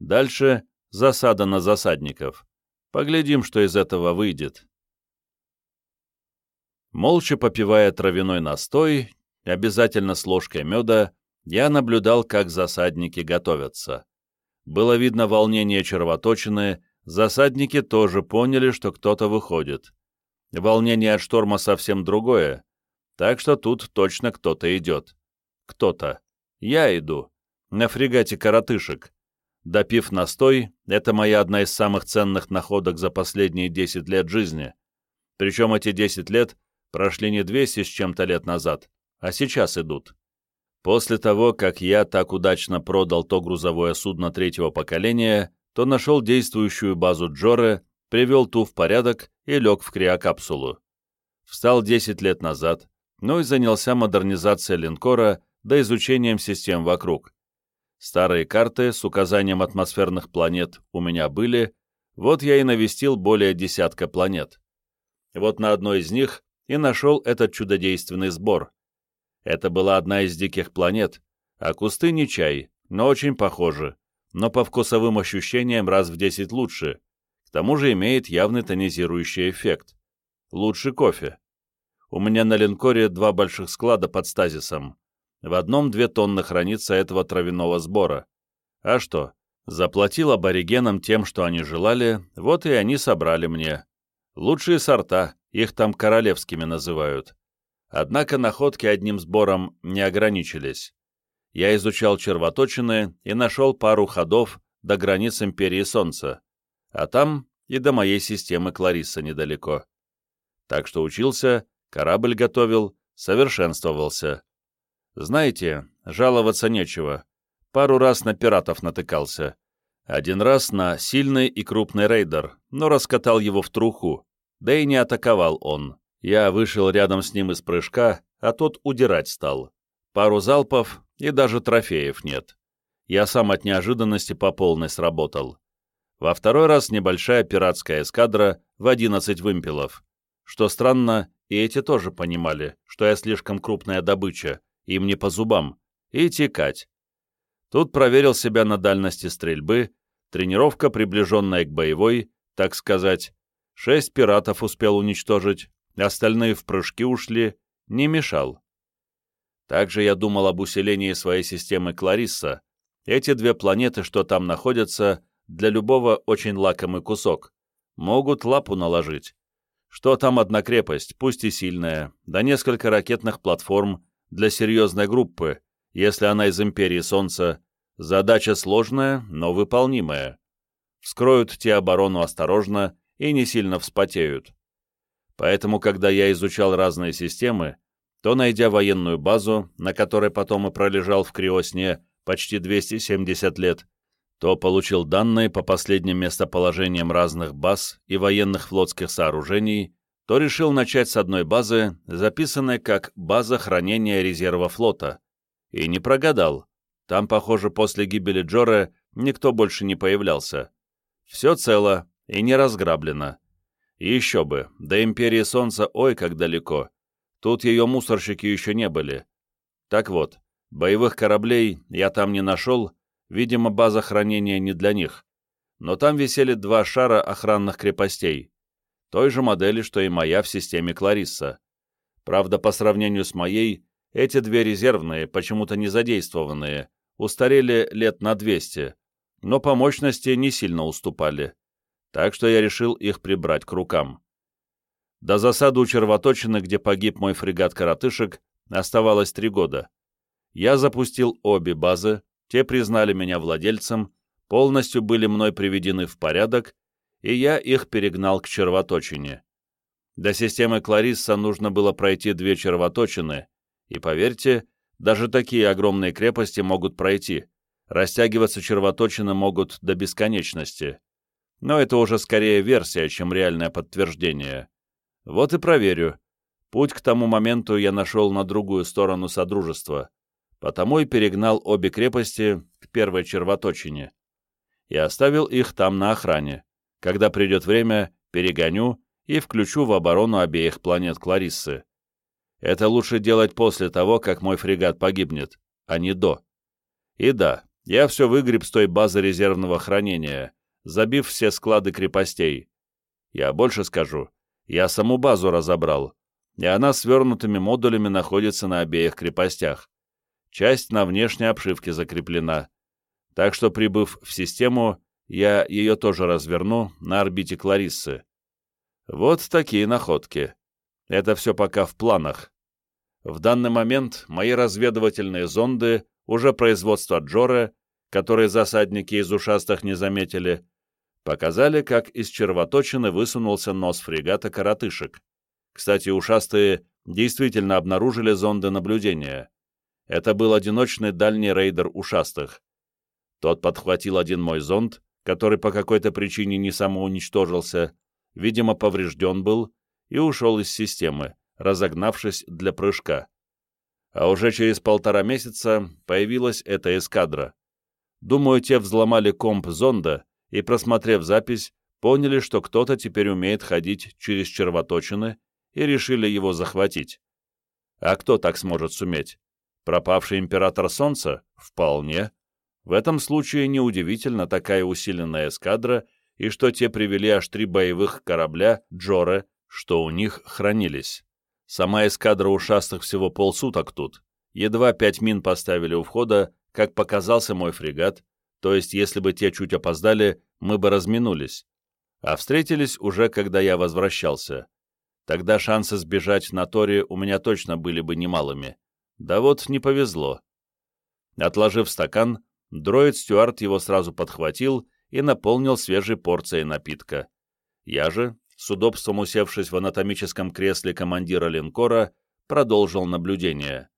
Дальше засада на засадников. Поглядим, что из этого выйдет. Молча попивая травяной настой, обязательно с ложкой меда, я наблюдал, как засадники готовятся. Было видно волнение червоточины, засадники тоже поняли, что кто-то выходит. Волнение от шторма совсем другое, так что тут точно кто-то идет. Кто-то. Я иду. На фрегате коротышек. Допив настой, это моя одна из самых ценных находок за последние 10 лет жизни. Причем эти 10 лет прошли не 200 с чем-то лет назад, а сейчас идут. После того, как я так удачно продал то грузовое судно третьего поколения, то нашел действующую базу Джоре, привел ту в порядок и лег в криокапсулу. Встал 10 лет назад, ну и занялся модернизацией линкора да изучением систем вокруг. Старые карты с указанием атмосферных планет у меня были, вот я и навестил более десятка планет. Вот на одной из них и нашел этот чудодейственный сбор. Это была одна из диких планет, а кусты не чай, но очень похожи, но по вкусовым ощущениям раз в десять лучше, к тому же имеет явный тонизирующий эффект. Лучше кофе. У меня на линкоре два больших склада под стазисом. В одном две тонны хранится этого травяного сбора. А что? Заплатил аборигенам тем, что они желали, вот и они собрали мне. Лучшие сорта, их там королевскими называют. Однако находки одним сбором не ограничились. Я изучал червоточины и нашел пару ходов до границ Империи Солнца, а там и до моей системы Клариса недалеко. Так что учился, корабль готовил, совершенствовался. Знаете, жаловаться нечего. Пару раз на пиратов натыкался. Один раз на сильный и крупный рейдер, но раскатал его в труху. Да и не атаковал он. Я вышел рядом с ним из прыжка, а тот удирать стал. Пару залпов, и даже трофеев нет. Я сам от неожиданности по полной сработал. Во второй раз небольшая пиратская эскадра в 11 вымпелов. Что странно, и эти тоже понимали, что я слишком крупная добыча, им не по зубам, и текать. Тут проверил себя на дальности стрельбы, тренировка, приближенная к боевой, так сказать. Шесть пиратов успел уничтожить, остальные в прыжки ушли, не мешал. Также я думал об усилении своей системы Кларисса. Эти две планеты, что там находятся, для любого очень лакомый кусок. Могут лапу наложить. Что там одна крепость, пусть и сильная, да несколько ракетных платформ, для серьезной группы, если она из Империи Солнца, задача сложная, но выполнимая. Вскроют те оборону осторожно и не сильно вспотеют. Поэтому, когда я изучал разные системы, то, найдя военную базу, на которой потом и пролежал в криосне почти 270 лет, то получил данные по последним местоположениям разных баз и военных флотских сооружений, то решил начать с одной базы, записанной как «база хранения резерва флота». И не прогадал. Там, похоже, после гибели Джора никто больше не появлялся. Все цело и не разграблено. Еще бы, до Империи Солнца ой как далеко. Тут ее мусорщики еще не были. Так вот, боевых кораблей я там не нашел, видимо, база хранения не для них. Но там висели два шара охранных крепостей той же модели, что и моя в системе Кларисса. Правда, по сравнению с моей, эти две резервные, почему-то не задействованные, устарели лет на 200, но по мощности не сильно уступали. Так что я решил их прибрать к рукам. До засады у червоточины, где погиб мой фрегат-коротышек, оставалось три года. Я запустил обе базы, те признали меня владельцем, полностью были мной приведены в порядок, и я их перегнал к червоточине. До системы Кларисса нужно было пройти две червоточины, и, поверьте, даже такие огромные крепости могут пройти, растягиваться червоточины могут до бесконечности. Но это уже скорее версия, чем реальное подтверждение. Вот и проверю. Путь к тому моменту я нашел на другую сторону Содружества, потому и перегнал обе крепости к первой червоточине. И оставил их там на охране. Когда придет время, перегоню и включу в оборону обеих планет Клариссы. Это лучше делать после того, как мой фрегат погибнет, а не до. И да, я все выгреб с той базы резервного хранения, забив все склады крепостей. Я больше скажу, я саму базу разобрал, и она свернутыми модулями находится на обеих крепостях. Часть на внешней обшивке закреплена. Так что, прибыв в систему, я ее тоже разверну на орбите Клариссы. Вот такие находки. Это все пока в планах. В данный момент мои разведывательные зонды, уже производства Джоре, которые засадники из ушастых не заметили, показали, как из червоточины высунулся нос фрегата «Коротышек». Кстати, ушастые действительно обнаружили зонды наблюдения. Это был одиночный дальний рейдер ушастых. Тот подхватил один мой зонд, который по какой-то причине не самоуничтожился, видимо, поврежден был, и ушел из системы, разогнавшись для прыжка. А уже через полтора месяца появилась эта эскадра. Думаю, те взломали комп зонда и, просмотрев запись, поняли, что кто-то теперь умеет ходить через червоточины и решили его захватить. А кто так сможет суметь? Пропавший император Солнца? Вполне. В этом случае неудивительно такая усиленная эскадра и что те привели аж три боевых корабля Джоре, что у них хранились. Сама эскадра ушастых всего полсуток тут. Едва пять мин поставили у входа, как показался мой фрегат, то есть если бы те чуть опоздали, мы бы разминулись. А встретились уже, когда я возвращался. Тогда шансы сбежать на Торе у меня точно были бы немалыми. Да вот не повезло. Отложив стакан, дроид-стюард его сразу подхватил и наполнил свежей порцией напитка. Я же, с удобством усевшись в анатомическом кресле командира линкора, продолжил наблюдение.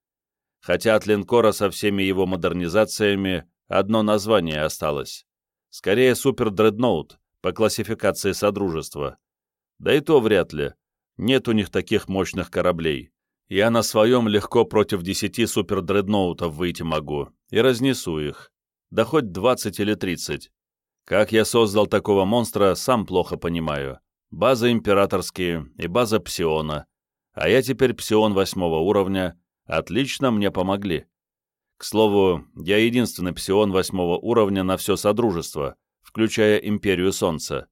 Хотя от линкора со всеми его модернизациями одно название осталось. Скорее супер-дредноут по классификации Содружества. Да и то вряд ли. Нет у них таких мощных кораблей. Я на своем легко против десяти супер-дредноутов выйти могу и разнесу их. Да хоть двадцать или тридцать. Как я создал такого монстра, сам плохо понимаю. База императорские и база псиона. А я теперь псион восьмого уровня. Отлично мне помогли. К слову, я единственный псион восьмого уровня на все Содружество, включая Империю Солнца.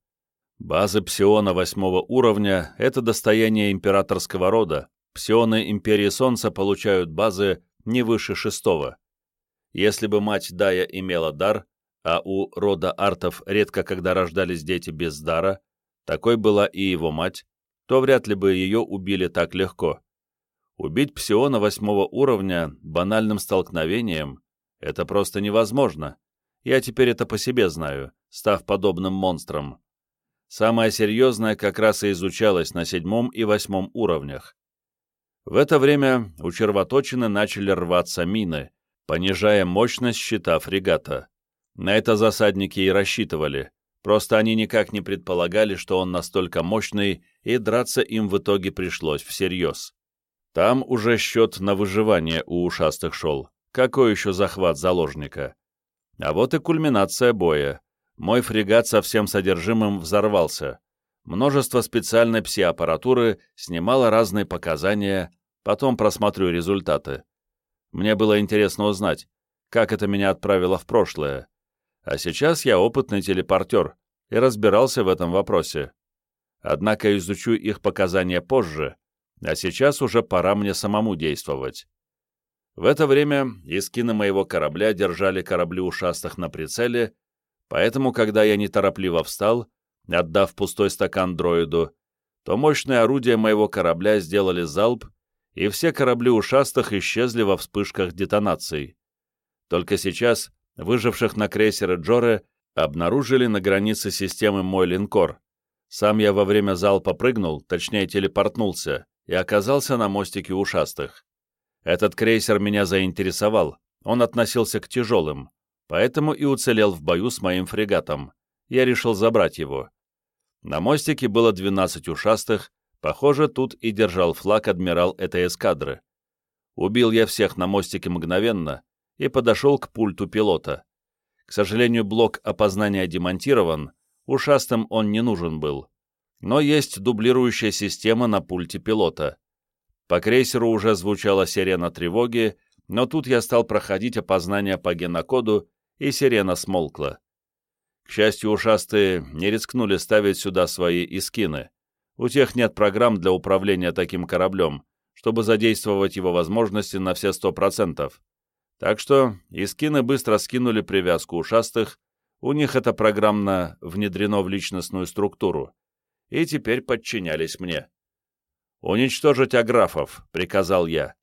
Базы псиона восьмого уровня — это достояние императорского рода. Псионы Империи Солнца получают базы не выше шестого. Если бы мать Дая имела дар, а у рода артов редко когда рождались дети без дара, такой была и его мать, то вряд ли бы ее убили так легко. Убить псиона восьмого уровня банальным столкновением — это просто невозможно. Я теперь это по себе знаю, став подобным монстром. Самое серьезное как раз и изучалось на седьмом и восьмом уровнях. В это время у червоточины начали рваться мины, понижая мощность щита фрегата. На это засадники и рассчитывали, просто они никак не предполагали, что он настолько мощный, и драться им в итоге пришлось всерьез. Там уже счет на выживание у ушастых шел. Какой еще захват заложника? А вот и кульминация боя. Мой фрегат со всем содержимым взорвался. Множество специальной пси-аппаратуры снимало разные показания, потом просмотрю результаты. Мне было интересно узнать, как это меня отправило в прошлое. А сейчас я опытный телепортер и разбирался в этом вопросе. Однако изучу их показания позже, а сейчас уже пора мне самому действовать. В это время искины моего корабля держали корабли ушастых на прицеле, поэтому, когда я неторопливо встал, отдав пустой стакан дроиду, то мощные орудия моего корабля сделали залп, и все корабли ушастых исчезли во вспышках детонаций. Только сейчас выживших на крейсере Джоре обнаружили на границе системы мой линкор. Сам я во время залпа прыгнул, точнее телепортнулся, и оказался на мостике ушастых. Этот крейсер меня заинтересовал, он относился к тяжелым, поэтому и уцелел в бою с моим фрегатом. Я решил забрать его. На мостике было 12 ушастых, похоже, тут и держал флаг адмирал этой эскадры. Убил я всех на мостике мгновенно и подошел к пульту пилота. К сожалению, блок опознания демонтирован, ушастым он не нужен был. Но есть дублирующая система на пульте пилота. По крейсеру уже звучала сирена тревоги, но тут я стал проходить опознание по генокоду, и сирена смолкла. К счастью, ушастые не рискнули ставить сюда свои искины. У тех нет программ для управления таким кораблем, чтобы задействовать его возможности на все сто процентов. Так что искины быстро скинули привязку ушастых, у них это программно внедрено в личностную структуру, и теперь подчинялись мне. «Уничтожить аграфов», — приказал я.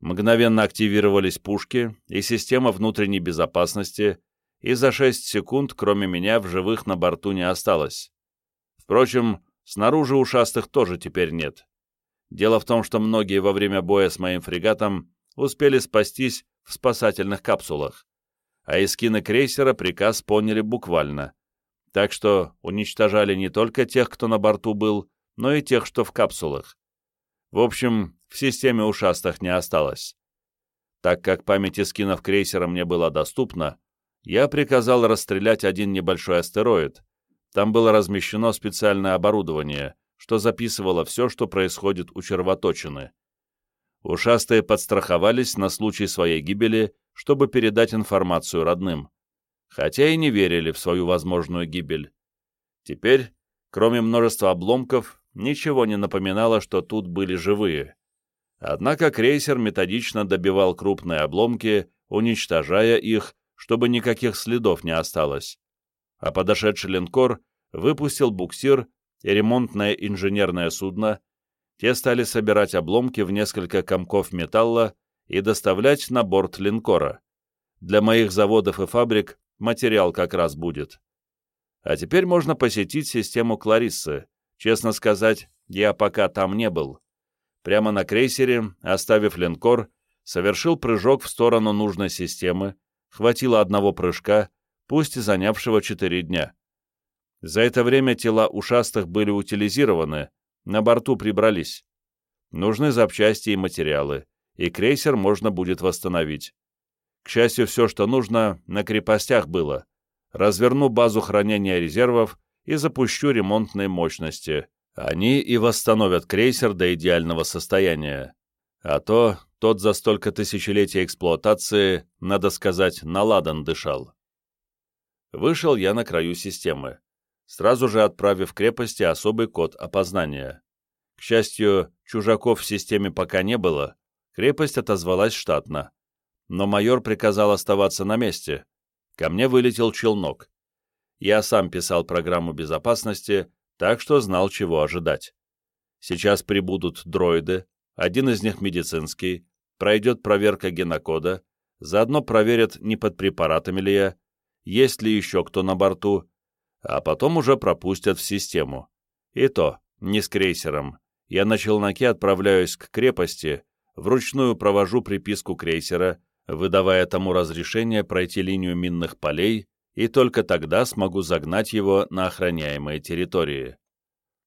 Мгновенно активировались пушки и система внутренней безопасности, и за 6 секунд, кроме меня, в живых на борту не осталось. Впрочем, снаружи ушастых тоже теперь нет. Дело в том, что многие во время боя с моим фрегатом успели спастись в спасательных капсулах, а эскины крейсера приказ поняли буквально. Так что уничтожали не только тех, кто на борту был, но и тех, что в капсулах. В общем, в системе ушастых не осталось. Так как память эскинов крейсера мне была доступна, я приказал расстрелять один небольшой астероид. Там было размещено специальное оборудование, что записывало все, что происходит у червоточины. Ушастые подстраховались на случай своей гибели, чтобы передать информацию родным, хотя и не верили в свою возможную гибель. Теперь, кроме множества обломков, ничего не напоминало, что тут были живые. Однако крейсер методично добивал крупные обломки, уничтожая их, чтобы никаких следов не осталось. А подошедший линкор выпустил буксир и ремонтное инженерное судно, те стали собирать обломки в несколько комков металла и доставлять на борт линкора. Для моих заводов и фабрик материал как раз будет. А теперь можно посетить систему Клариссы. Честно сказать, я пока там не был прямо на крейсере, оставив линкор, совершил прыжок в сторону нужной системы, хватило одного прыжка, пусть и занявшего четыре дня. За это время тела ушастых были утилизированы, на борту прибрались. Нужны запчасти и материалы, и крейсер можно будет восстановить. К счастью, все, что нужно, на крепостях было. Разверну базу хранения резервов и запущу ремонтные мощности. Они и восстановят крейсер до идеального состояния. А то тот за столько тысячелетий эксплуатации, надо сказать, наладан дышал. Вышел я на краю системы, сразу же отправив крепости особый код опознания. К счастью, чужаков в системе пока не было, крепость отозвалась штатно. Но майор приказал оставаться на месте. Ко мне вылетел челнок. Я сам писал программу безопасности, так что знал, чего ожидать. Сейчас прибудут дроиды, один из них медицинский, пройдет проверка генокода, заодно проверят, не под препаратами ли я, есть ли еще кто на борту, а потом уже пропустят в систему. И то, не с крейсером. Я на челноке отправляюсь к крепости, вручную провожу приписку крейсера, выдавая тому разрешение пройти линию минных полей и только тогда смогу загнать его на охраняемые территории.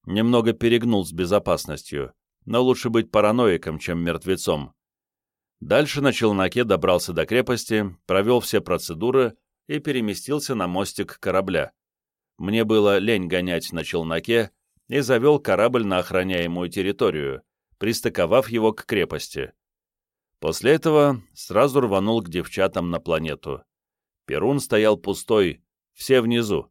Немного перегнул с безопасностью, но лучше быть параноиком, чем мертвецом. Дальше на челноке добрался до крепости, провел все процедуры и переместился на мостик корабля. Мне было лень гонять на челноке и завел корабль на охраняемую территорию, пристыковав его к крепости. После этого сразу рванул к девчатам на планету. Перун стоял пустой, все внизу.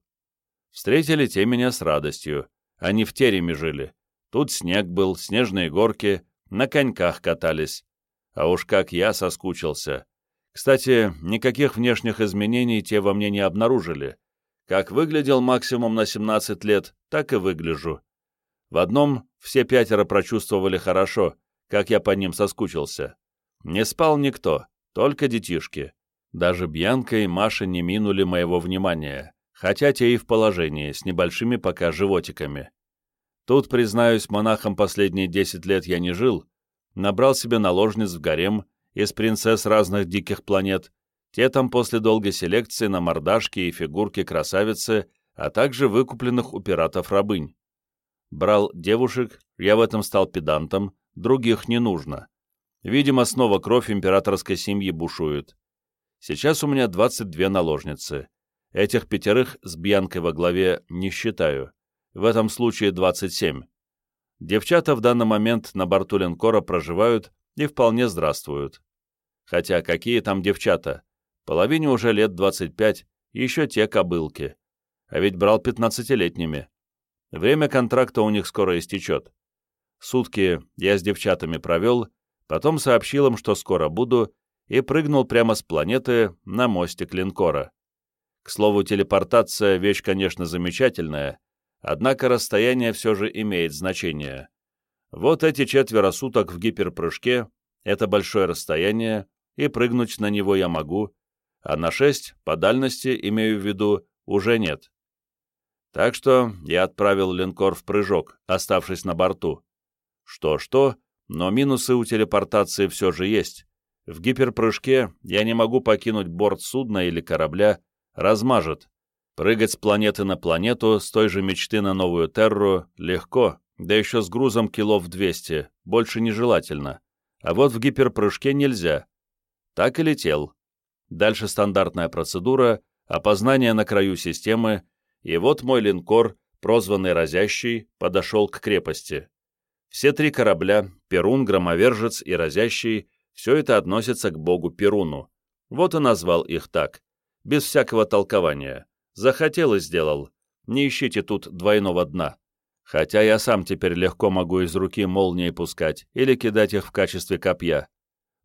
Встретили те меня с радостью. Они в тереме жили. Тут снег был, снежные горки, на коньках катались. А уж как я соскучился. Кстати, никаких внешних изменений те во мне не обнаружили. Как выглядел максимум на 17 лет, так и выгляжу. В одном все пятеро прочувствовали хорошо, как я по ним соскучился. Не спал никто, только детишки. Даже Бьянка и Маша не минули моего внимания, хотя те и в положении, с небольшими пока животиками. Тут, признаюсь, монахом последние 10 лет я не жил, набрал себе наложниц в гарем из принцесс разных диких планет, те там после долгой селекции на мордашки и фигурки красавицы, а также выкупленных у пиратов рабынь. Брал девушек, я в этом стал педантом, других не нужно. Видимо, снова кровь императорской семьи бушует. Сейчас у меня 22 наложницы. Этих пятерых с Бьянкой во главе не считаю. В этом случае 27. Девчата в данный момент на борту линкора проживают и вполне здравствуют. Хотя какие там девчата? Половине уже лет 25, еще те кобылки. А ведь брал 15-летними. Время контракта у них скоро истечет. Сутки я с девчатами провел, потом сообщил им, что скоро буду, и прыгнул прямо с планеты на мостик линкора. К слову, телепортация — вещь, конечно, замечательная, однако расстояние все же имеет значение. Вот эти четверо суток в гиперпрыжке — это большое расстояние, и прыгнуть на него я могу, а на 6, по дальности, имею в виду, уже нет. Так что я отправил линкор в прыжок, оставшись на борту. Что-что, но минусы у телепортации все же есть. В гиперпрыжке я не могу покинуть борт судна или корабля, размажет. Прыгать с планеты на планету, с той же мечты на новую Терру, легко, да еще с грузом килов 200, больше нежелательно. А вот в гиперпрыжке нельзя. Так и летел. Дальше стандартная процедура, опознание на краю системы, и вот мой линкор, прозванный «Разящий», подошел к крепости. Все три корабля, Перун, Громовержец и Разящий, все это относится к богу Перуну. Вот и назвал их так, без всякого толкования. Захотел и сделал. Не ищите тут двойного дна. Хотя я сам теперь легко могу из руки молнии пускать или кидать их в качестве копья.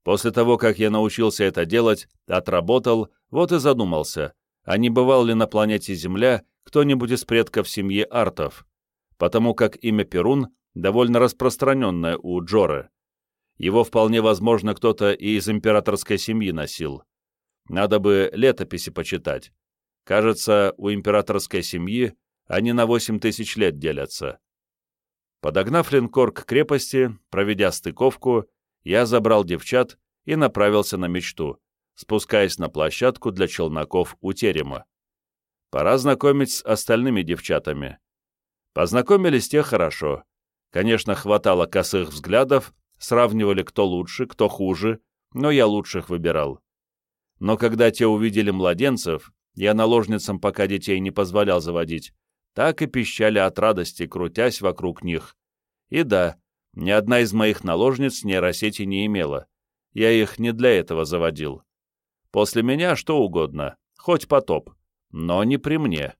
После того, как я научился это делать, отработал, вот и задумался, а не бывал ли на планете Земля кто-нибудь из предков семьи Артов, потому как имя Перун довольно распространенное у Джоры. Его вполне возможно кто-то и из императорской семьи носил. Надо бы летописи почитать. Кажется, у императорской семьи они на 8 тысяч лет делятся. Подогнав линкор к крепости, проведя стыковку, я забрал девчат и направился на мечту, спускаясь на площадку для челноков у терема. Пора знакомить с остальными девчатами. Познакомились те хорошо. Конечно, хватало косых взглядов, сравнивали, кто лучше, кто хуже, но я лучших выбирал. Но когда те увидели младенцев, я наложницам пока детей не позволял заводить, так и пищали от радости, крутясь вокруг них. И да, ни одна из моих наложниц нейросети не имела. Я их не для этого заводил. После меня что угодно, хоть потоп, но не при мне.